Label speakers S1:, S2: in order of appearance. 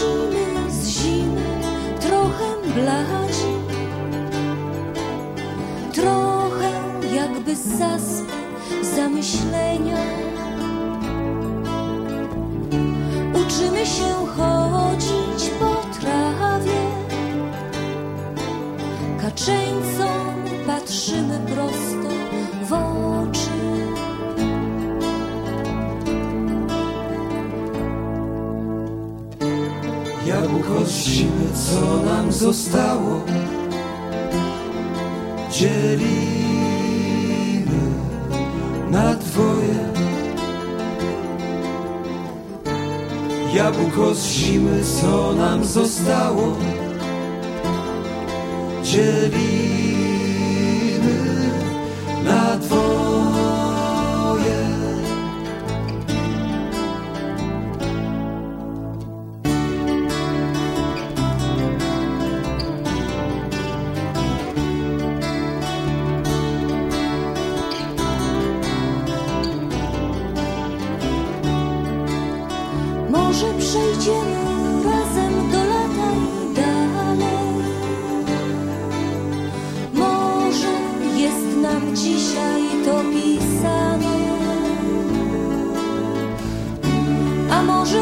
S1: zimę z zimy trochę bladzi, trochę jakby zaspy zamyślenia. Uczymy się chodzić po trawie, kaczeńcom.
S2: Jabłko z zimy, co nam zostało. Dzielimy na dwoje. Jabłko z zimy, co nam zostało. Dzielimy
S1: Może przejdziemy razem do lata i dalej. Może jest nam dzisiaj to pisane, a może.